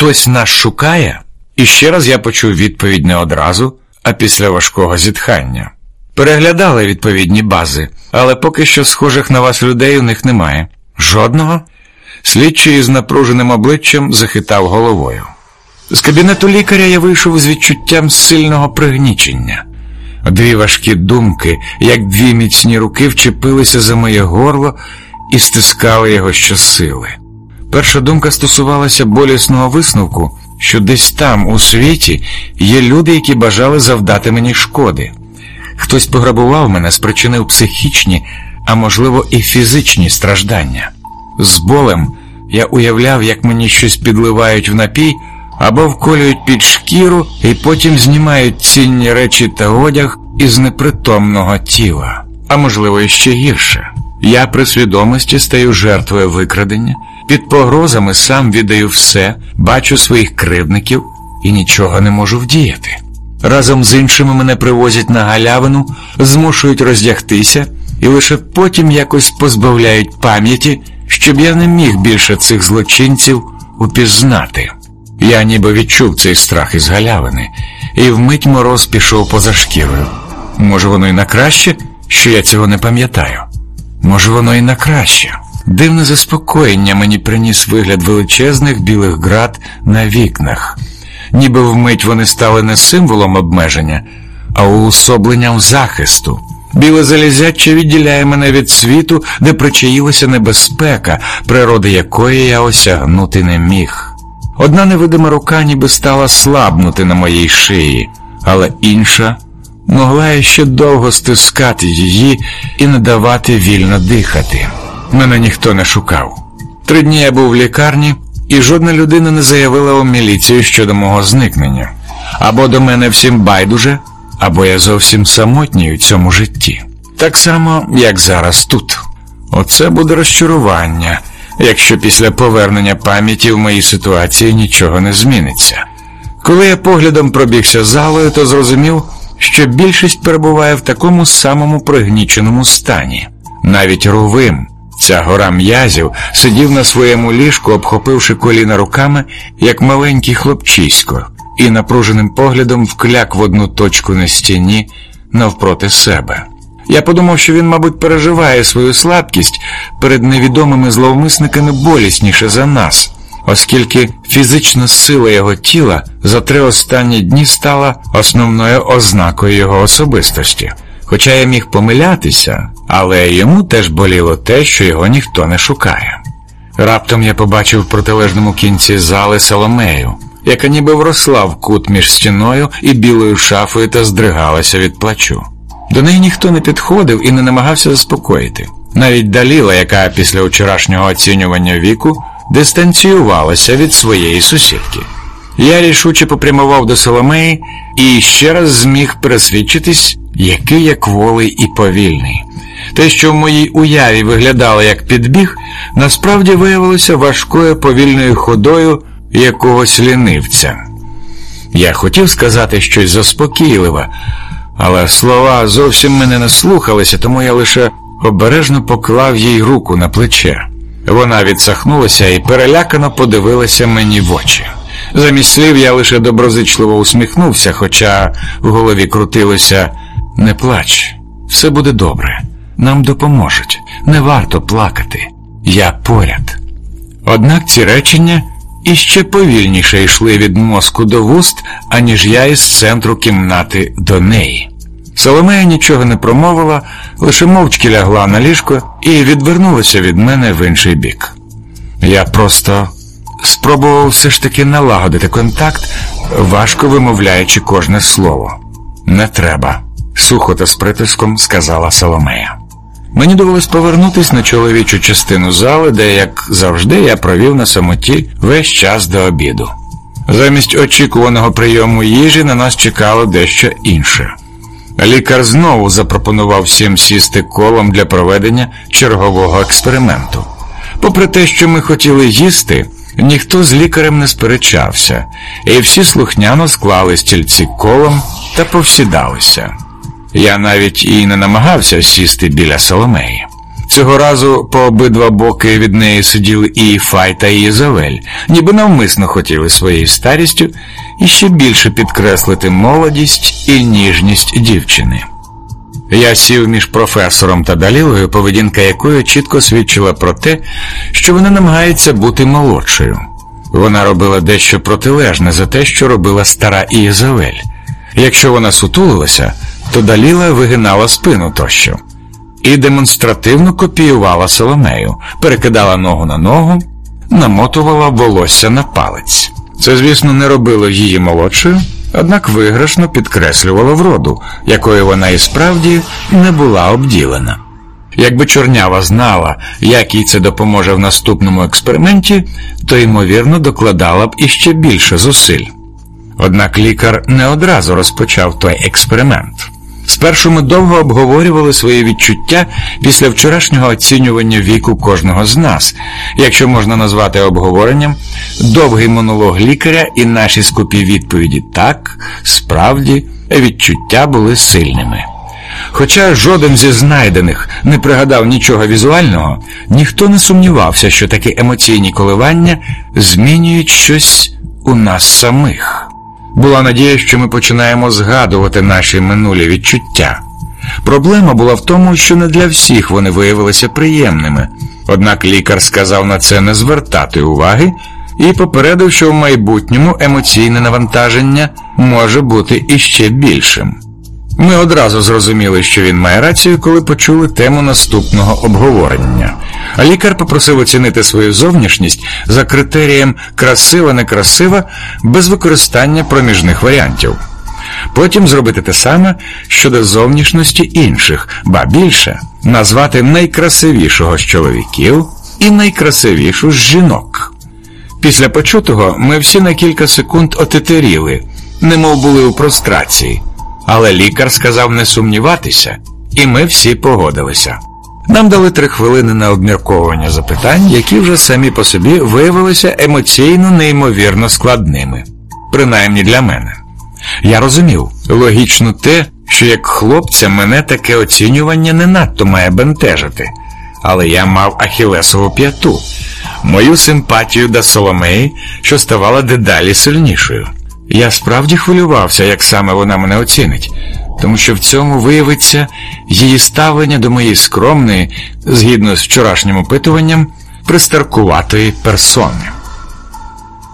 Хтось нас шукає? І ще раз я почув відповідь не одразу, а після важкого зітхання. Переглядали відповідні бази, але поки що схожих на вас людей у них немає. Жодного? Слідчий з напруженим обличчям захитав головою. З кабінету лікаря я вийшов з відчуттям сильного пригнічення. Дві важкі думки, як дві міцні руки, вчепилися за моє горло і стискали його щосили. Перша думка стосувалася болісного висновку, що десь там, у світі, є люди, які бажали завдати мені шкоди. Хтось пограбував мене, спричинив психічні, а можливо, і фізичні страждання. З болем я уявляв, як мені щось підливають в напій або вколюють під шкіру і потім знімають цінні речі та одяг із непритомного тіла, а можливо, і ще гірше. Я при свідомості стаю жертвою викрадення, під погрозами сам віддаю все, бачу своїх кривдників і нічого не можу вдіяти. Разом з іншими мене привозять на галявину, змушують роздягтися і лише потім якось позбавляють пам'яті, щоб я не міг більше цих злочинців упізнати. Я ніби відчув цей страх із галявини, і вмить мороз пішов поза шкірою. Може, воно і на краще, що я цього не пам'ятаю. Може, воно і на краще. Дивне заспокоєння мені приніс вигляд величезних білих град на вікнах, ніби вмить вони стали не символом обмеження, а уособленням захисту. Біле залізяче відділяє мене від світу, де причаїлася небезпека, природи якої я осягнути не міг. Одна невидима рука ніби стала слабнути на моїй шиї, але інша могла я ще довго стискати її і не давати вільно дихати. Мене ніхто не шукав. Три дні я був в лікарні, і жодна людина не заявила у міліцію щодо мого зникнення. Або до мене всім байдуже, або я зовсім самотній у цьому житті. Так само, як зараз тут. Оце буде розчарування, якщо після повернення пам'яті в моїй ситуації нічого не зміниться. Коли я поглядом пробігся залою, то зрозумів, що більшість перебуває в такому самому пригніченому стані. Навіть Рувим, ця гора м'язів, сидів на своєму ліжку, обхопивши коліна руками, як маленький хлопчисько, і напруженим поглядом вкляк в одну точку на стіні навпроти себе. Я подумав, що він, мабуть, переживає свою слабкість перед невідомими зловмисниками болісніше за нас, оскільки фізична сила його тіла за три останні дні стала основною ознакою його особистості. Хоча я міг помилятися, але йому теж боліло те, що його ніхто не шукає. Раптом я побачив в протилежному кінці зали Соломею, яка ніби вросла в кут між стіною і білою шафою та здригалася від плачу. До неї ніхто не підходив і не намагався заспокоїти. Навіть Даліла, яка після вчорашнього оцінювання віку дистанціювалася від своєї сусідки. Я рішуче попрямував до Соломеї і ще раз зміг пересвідчитись, який я кволий і повільний. Те, що в моїй уяві виглядало як підбіг, насправді виявилося важкою повільною ходою якогось лінивця. Я хотів сказати щось заспокійливе, але слова зовсім мене не слухалися, тому я лише обережно поклав їй руку на плече. Вона відсахнулася і перелякано подивилася мені в очі. Замість слів я лише доброзичливо усміхнувся, хоча в голові крутилося не плач, все буде добре, нам допоможуть, не варто плакати, я поряд. Однак ці речення іще повільніше йшли від мозку до вуст, аніж я із центру кімнати до неї. Соломея нічого не промовила, лише мовчки лягла на ліжко і відвернулася від мене в інший бік. Я просто спробував все ж таки налагодити контакт, важко вимовляючи кожне слово. Не треба, сухо та з притиском сказала Соломея. Мені довелось повернутися на чоловічу частину зали, де, як завжди, я провів на самоті весь час до обіду. Замість очікуваного прийому їжі на нас чекало дещо інше. Лікар знову запропонував всім сісти колом для проведення чергового експерименту. Попри те, що ми хотіли їсти, ніхто з лікарем не сперечався, і всі слухняно склали стільці колом та повсідалися. Я навіть і не намагався сісти біля Соломеї. Цього разу по обидва боки від неї сиділи і Фай та Єзавель, ніби навмисно хотіли своєю старістю іще більше підкреслити молодість і ніжність дівчини. Я сів між професором та Далілою, поведінка якої чітко свідчила про те, що вона намагається бути молодшою. Вона робила дещо протилежне за те, що робила стара Ієзавель. Якщо вона сутулилася, то Даліла вигинала спину тощо і демонстративно копіювала Соломею, перекидала ногу на ногу, намотувала волосся на палець. Це, звісно, не робило її молодшою, однак виграшно підкреслювало вроду, якою вона і справді не була обділена. Якби чорнява знала, як їй це допоможе в наступному експерименті, то ймовірно докладала б іще більше зусиль. Однак лікар не одразу розпочав той експеримент. Спершу ми довго обговорювали свої відчуття після вчорашнього оцінювання віку кожного з нас, якщо можна назвати обговоренням, довгий монолог лікаря і наші скупі відповіді так, справді, відчуття були сильними. Хоча жоден зі знайдених не пригадав нічого візуального, ніхто не сумнівався, що такі емоційні коливання змінюють щось у нас самих. Була надія, що ми починаємо згадувати наші минулі відчуття. Проблема була в тому, що не для всіх вони виявилися приємними, однак лікар сказав на це не звертати уваги і попередив, що в майбутньому емоційне навантаження може бути іще більшим. Ми одразу зрозуміли, що він має рацію, коли почули тему наступного обговорення. А лікар попросив оцінити свою зовнішність за критерієм красива-некрасива без використання проміжних варіантів. Потім зробити те саме щодо зовнішності інших, ба більше назвати найкрасивішого з чоловіків і найкрасивішу з жінок. Після почутого ми всі на кілька секунд отетеріли, немов були у прострації. Але лікар сказав не сумніватися, і ми всі погодилися. Нам дали три хвилини на обмірковування запитань, які вже самі по собі виявилися емоційно неймовірно складними, принаймні для мене. Я розумів логічно те, що як хлопця мене таке оцінювання не надто має бентежити, але я мав ахілесову п'яту, мою симпатію до Соломеї, що ставала дедалі сильнішою. Я справді хвилювався, як саме вона мене оцінить, тому що в цьому виявиться її ставлення до моєї скромної, згідно з вчорашнім опитуванням, пристаркуватої персони.